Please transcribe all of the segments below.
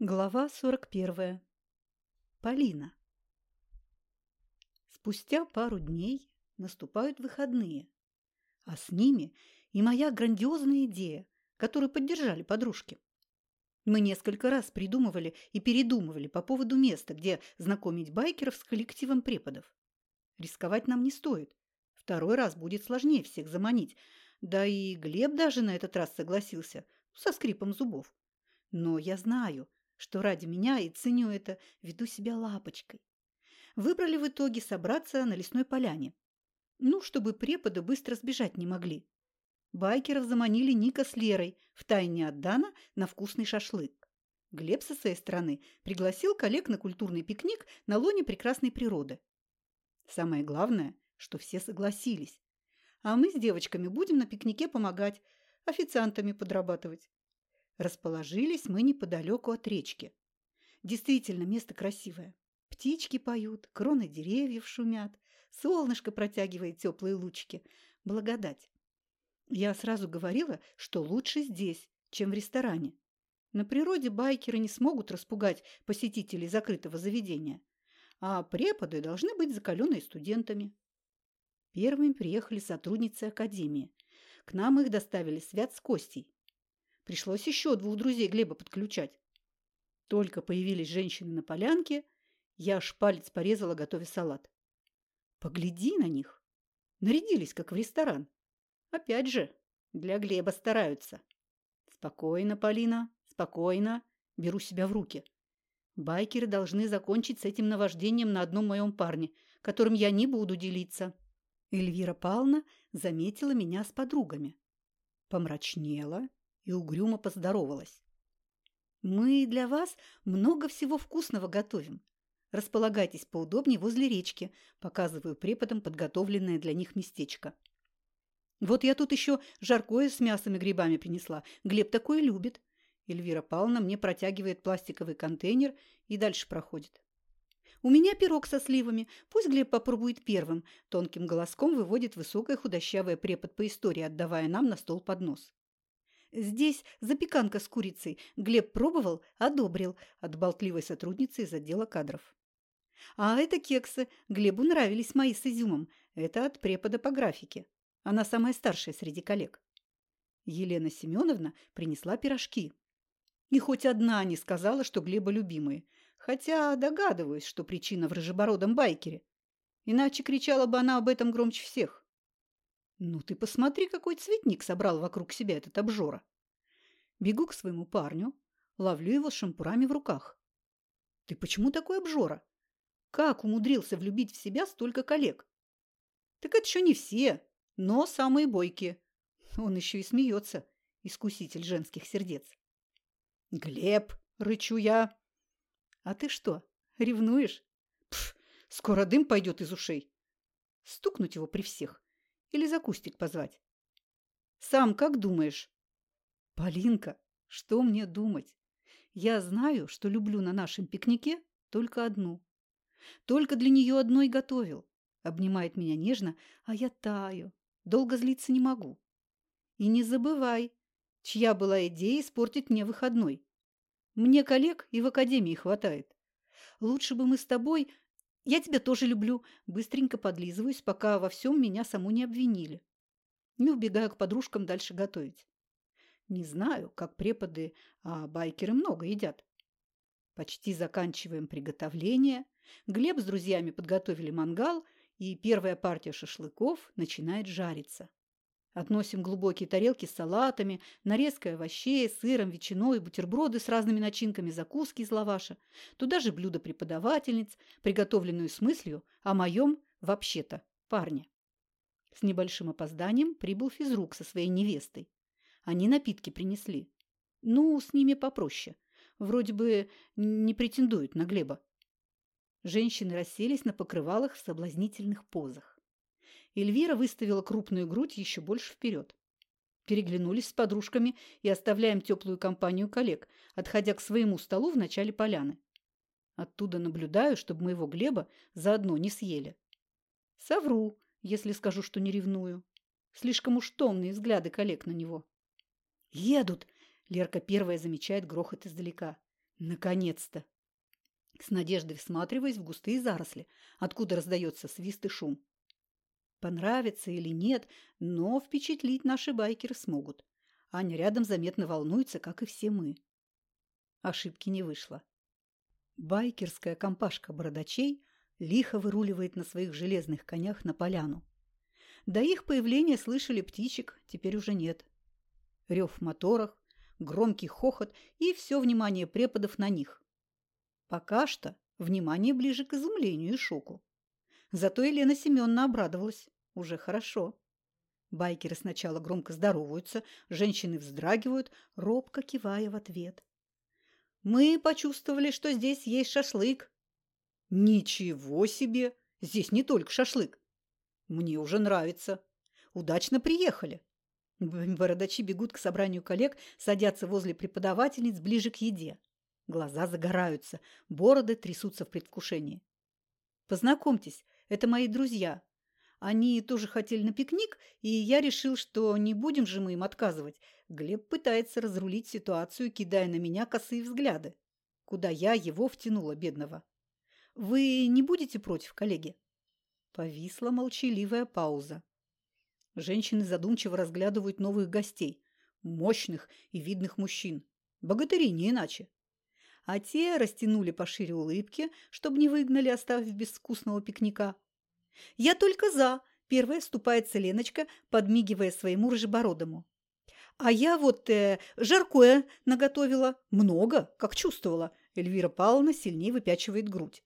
Глава 41. Полина. Спустя пару дней наступают выходные, а с ними и моя грандиозная идея, которую поддержали подружки. Мы несколько раз придумывали и передумывали по поводу места, где знакомить байкеров с коллективом преподов. Рисковать нам не стоит. Второй раз будет сложнее всех заманить. Да и Глеб даже на этот раз согласился, со скрипом зубов. Но я знаю – что ради меня и ценю это, веду себя лапочкой. Выбрали в итоге собраться на лесной поляне. Ну, чтобы преподы быстро сбежать не могли. Байкеров заманили Ника с Лерой, втайне от Дана, на вкусный шашлык. Глеб со своей стороны пригласил коллег на культурный пикник на лоне прекрасной природы. Самое главное, что все согласились. А мы с девочками будем на пикнике помогать, официантами подрабатывать. Расположились мы неподалеку от речки. Действительно, место красивое. Птички поют, кроны деревьев шумят, солнышко протягивает теплые лучики. Благодать. Я сразу говорила, что лучше здесь, чем в ресторане. На природе байкеры не смогут распугать посетителей закрытого заведения, а преподы должны быть закаленные студентами. Первыми приехали сотрудницы академии. К нам их доставили Свят с Костей. Пришлось еще двух друзей Глеба подключать. Только появились женщины на полянке, я аж палец порезала, готовя салат. Погляди на них. Нарядились, как в ресторан. Опять же, для Глеба стараются. Спокойно, Полина, спокойно. Беру себя в руки. Байкеры должны закончить с этим наваждением на одном моем парне, которым я не буду делиться. Эльвира Павловна заметила меня с подругами. Помрачнела и угрюмо поздоровалась. «Мы для вас много всего вкусного готовим. Располагайтесь поудобнее возле речки», показываю преподам подготовленное для них местечко. «Вот я тут еще жаркое с мясом и грибами принесла. Глеб такое любит». Эльвира Павловна мне протягивает пластиковый контейнер и дальше проходит. «У меня пирог со сливами. Пусть Глеб попробует первым», – тонким голоском выводит высокая худощавая препод по истории, отдавая нам на стол поднос. Здесь запеканка с курицей. Глеб пробовал, одобрил от болтливой сотрудницы из отдела кадров. А это кексы. Глебу нравились мои с изюмом. Это от препода по графике. Она самая старшая среди коллег. Елена Семеновна принесла пирожки. И хоть одна не сказала, что Глеба любимые. Хотя догадываюсь, что причина в рыжебородом байкере. Иначе кричала бы она об этом громче всех. Ну ты посмотри, какой цветник собрал вокруг себя этот обжора. Бегу к своему парню, ловлю его с шампурами в руках. Ты почему такой обжора? Как умудрился влюбить в себя столько коллег? Так это еще не все, но самые бойкие. Он еще и смеется, искуситель женских сердец. Глеб, рычу я. А ты что, ревнуешь? Пф, скоро дым пойдет из ушей. Стукнуть его при всех или за кустик позвать? Сам как думаешь? Полинка, что мне думать? Я знаю, что люблю на нашем пикнике только одну. Только для нее одной готовил. Обнимает меня нежно, а я таю. Долго злиться не могу. И не забывай, чья была идея испортить мне выходной. Мне коллег и в академии хватает. Лучше бы мы с тобой я тебя тоже люблю. Быстренько подлизываюсь, пока во всем меня саму не обвинили. Не убегаю к подружкам дальше готовить. Не знаю, как преподы, а байкеры много едят. Почти заканчиваем приготовление. Глеб с друзьями подготовили мангал, и первая партия шашлыков начинает жариться. Относим глубокие тарелки с салатами, нарезкой овощей, сыром, ветчиной, бутерброды с разными начинками, закуски из лаваша. Туда же блюдо преподавательниц, приготовленную с мыслью о моем, вообще-то, парне. С небольшим опозданием прибыл физрук со своей невестой. Они напитки принесли. Ну, с ними попроще. Вроде бы не претендуют на Глеба. Женщины расселись на покрывалах в соблазнительных позах. Эльвира выставила крупную грудь еще больше вперед. Переглянулись с подружками и оставляем теплую компанию коллег, отходя к своему столу в начале поляны. Оттуда наблюдаю, чтобы моего Глеба заодно не съели. Совру, если скажу, что не ревную. Слишком уж томные взгляды коллег на него. «Едут!» – Лерка первая замечает грохот издалека. Наконец-то! С надеждой всматриваясь в густые заросли, откуда раздается свист и шум. Понравится или нет, но впечатлить наши байкеры смогут. Аня рядом заметно волнуется, как и все мы. Ошибки не вышло. Байкерская компашка бородачей лихо выруливает на своих железных конях на поляну. До их появления слышали птичек, теперь уже нет. Рев в моторах, громкий хохот и все внимание преподов на них. Пока что внимание ближе к изумлению и шоку. Зато Елена Семеновна обрадовалась. Уже хорошо. Байкеры сначала громко здороваются, женщины вздрагивают, робко кивая в ответ. Мы почувствовали, что здесь есть шашлык. Ничего себе! Здесь не только шашлык. Мне уже нравится. Удачно приехали. Бородачи бегут к собранию коллег, садятся возле преподавательниц ближе к еде. Глаза загораются, бороды трясутся в предвкушении. Познакомьтесь, это мои друзья. Они тоже хотели на пикник, и я решил, что не будем же мы им отказывать. Глеб пытается разрулить ситуацию, кидая на меня косые взгляды. Куда я его втянула, бедного. Вы не будете против, коллеги? Повисла молчаливая пауза. Женщины задумчиво разглядывают новых гостей. Мощных и видных мужчин. Богатыри не иначе. А те растянули пошире улыбки, чтобы не выгнали, оставив без вкусного пикника. «Я только за!» – первая вступается Леночка, подмигивая своему рыжебородому. «А я вот э, жаркое наготовила. Много, как чувствовала». Эльвира Павловна сильнее выпячивает грудь.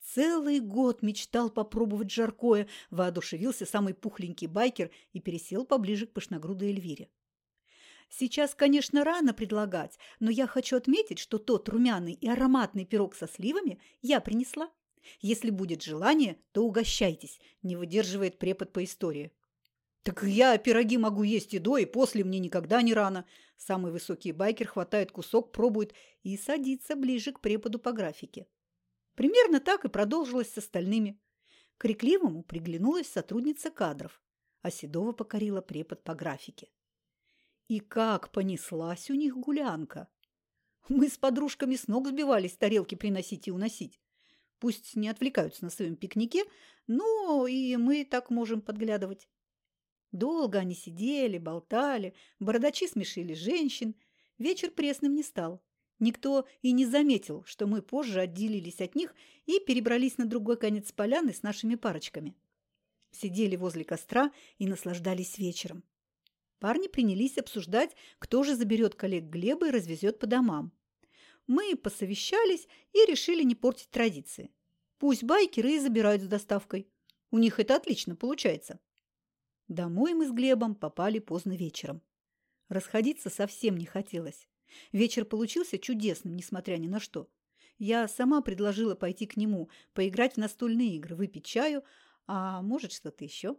Целый год мечтал попробовать жаркое, воодушевился самый пухленький байкер и пересел поближе к пышногрудой Эльвире. Сейчас, конечно, рано предлагать, но я хочу отметить, что тот румяный и ароматный пирог со сливами я принесла. Если будет желание, то угощайтесь, не выдерживает препод по истории. Так я пироги могу есть и до, и после, мне никогда не рано. Самый высокий байкер хватает кусок, пробует и садится ближе к преподу по графике. Примерно так и продолжилось с остальными. Крикливому приглянулась сотрудница кадров, а Седова покорила препод по графике. И как понеслась у них гулянка! Мы с подружками с ног сбивались тарелки приносить и уносить. Пусть не отвлекаются на своем пикнике, но и мы так можем подглядывать. Долго они сидели, болтали, бородачи смешили женщин. Вечер пресным не стал. Никто и не заметил, что мы позже отделились от них и перебрались на другой конец поляны с нашими парочками. Сидели возле костра и наслаждались вечером. Парни принялись обсуждать, кто же заберет коллег Глеба и развезет по домам. Мы посовещались и решили не портить традиции. Пусть байкеры и забирают с доставкой. У них это отлично получается. Домой мы с Глебом попали поздно вечером. Расходиться совсем не хотелось. Вечер получился чудесным, несмотря ни на что. Я сама предложила пойти к нему, поиграть в настольные игры, выпить чаю, а может, что-то еще.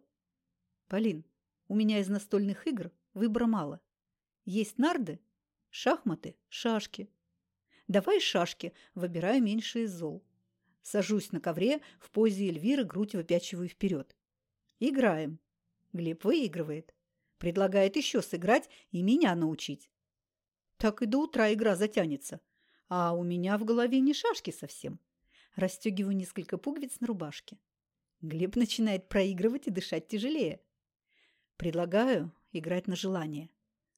Полин, у меня из настольных игр выбора мало. Есть нарды, шахматы, шашки. Давай шашки, выбираю меньше из зол. Сажусь на ковре, в позе Эльвиры грудь выпячиваю вперед. Играем. Глеб выигрывает. Предлагает еще сыграть и меня научить. Так и до утра игра затянется. А у меня в голове не шашки совсем. Растегиваю несколько пуговиц на рубашке. Глеб начинает проигрывать и дышать тяжелее. Предлагаю играть на желание.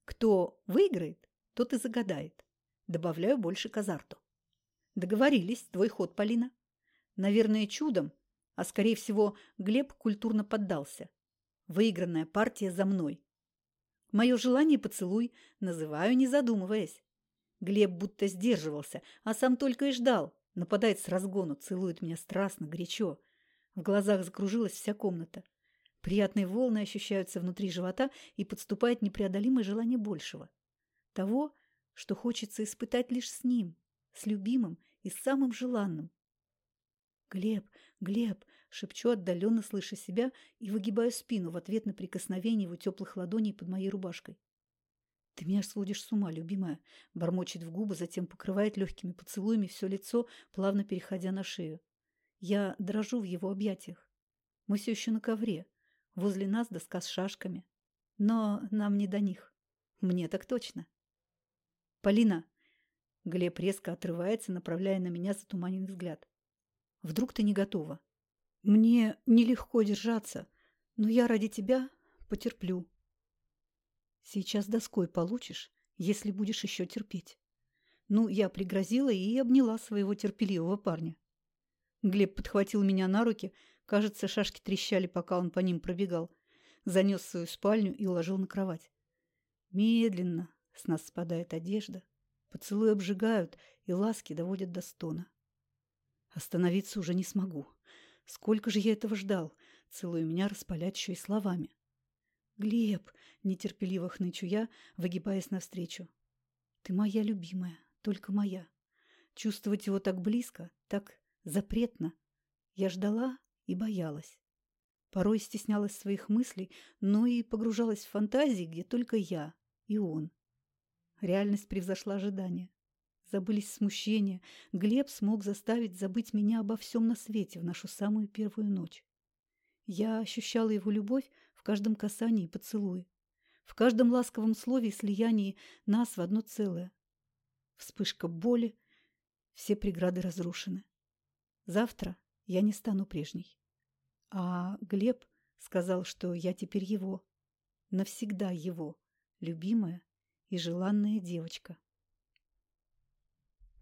Кто выиграет, тот и загадает. Добавляю больше к азарту. Договорились, твой ход, Полина. Наверное, чудом, а скорее всего, Глеб культурно поддался. Выигранная партия за мной. Мое желание поцелуй называю, не задумываясь. Глеб будто сдерживался, а сам только и ждал. Нападает с разгону, целует меня страстно, горячо. В глазах закружилась вся комната. Приятные волны ощущаются внутри живота и подступает непреодолимое желание большего. Того, что хочется испытать лишь с ним, с любимым и самым желанным. «Глеб, Глеб!» Шепчу, отдаленно слыша себя, и выгибаю спину в ответ на прикосновение его теплых ладоней под моей рубашкой. «Ты меня сводишь с ума, любимая!» Бормочет в губы, затем покрывает легкими поцелуями все лицо, плавно переходя на шею. Я дрожу в его объятиях. Мы все еще на ковре. Возле нас доска с шашками. Но нам не до них. Мне так точно. «Полина, Глеб резко отрывается, направляя на меня затуманенный взгляд. Вдруг ты не готова? Мне нелегко держаться, но я ради тебя потерплю. Сейчас доской получишь, если будешь еще терпеть. Ну, я пригрозила и обняла своего терпеливого парня. Глеб подхватил меня на руки, кажется, шашки трещали, пока он по ним пробегал, занес свою спальню и уложил на кровать. Медленно с нас спадает одежда, поцелуи обжигают и ласки доводят до стона. Остановиться уже не смогу. Сколько же я этого ждал, целуя меня распалять еще и словами. «Глеб!» — нетерпеливо хнычу я, выгибаясь навстречу. «Ты моя любимая, только моя. Чувствовать его так близко, так запретно. Я ждала и боялась. Порой стеснялась своих мыслей, но и погружалась в фантазии, где только я и он. Реальность превзошла ожидания. Забылись смущения. Глеб смог заставить забыть меня обо всем на свете в нашу самую первую ночь. Я ощущала его любовь в каждом касании и поцелуе, в каждом ласковом слове и слиянии нас в одно целое. Вспышка боли, все преграды разрушены. Завтра я не стану прежней. А Глеб сказал, что я теперь его, навсегда его, любимая и желанная девочка.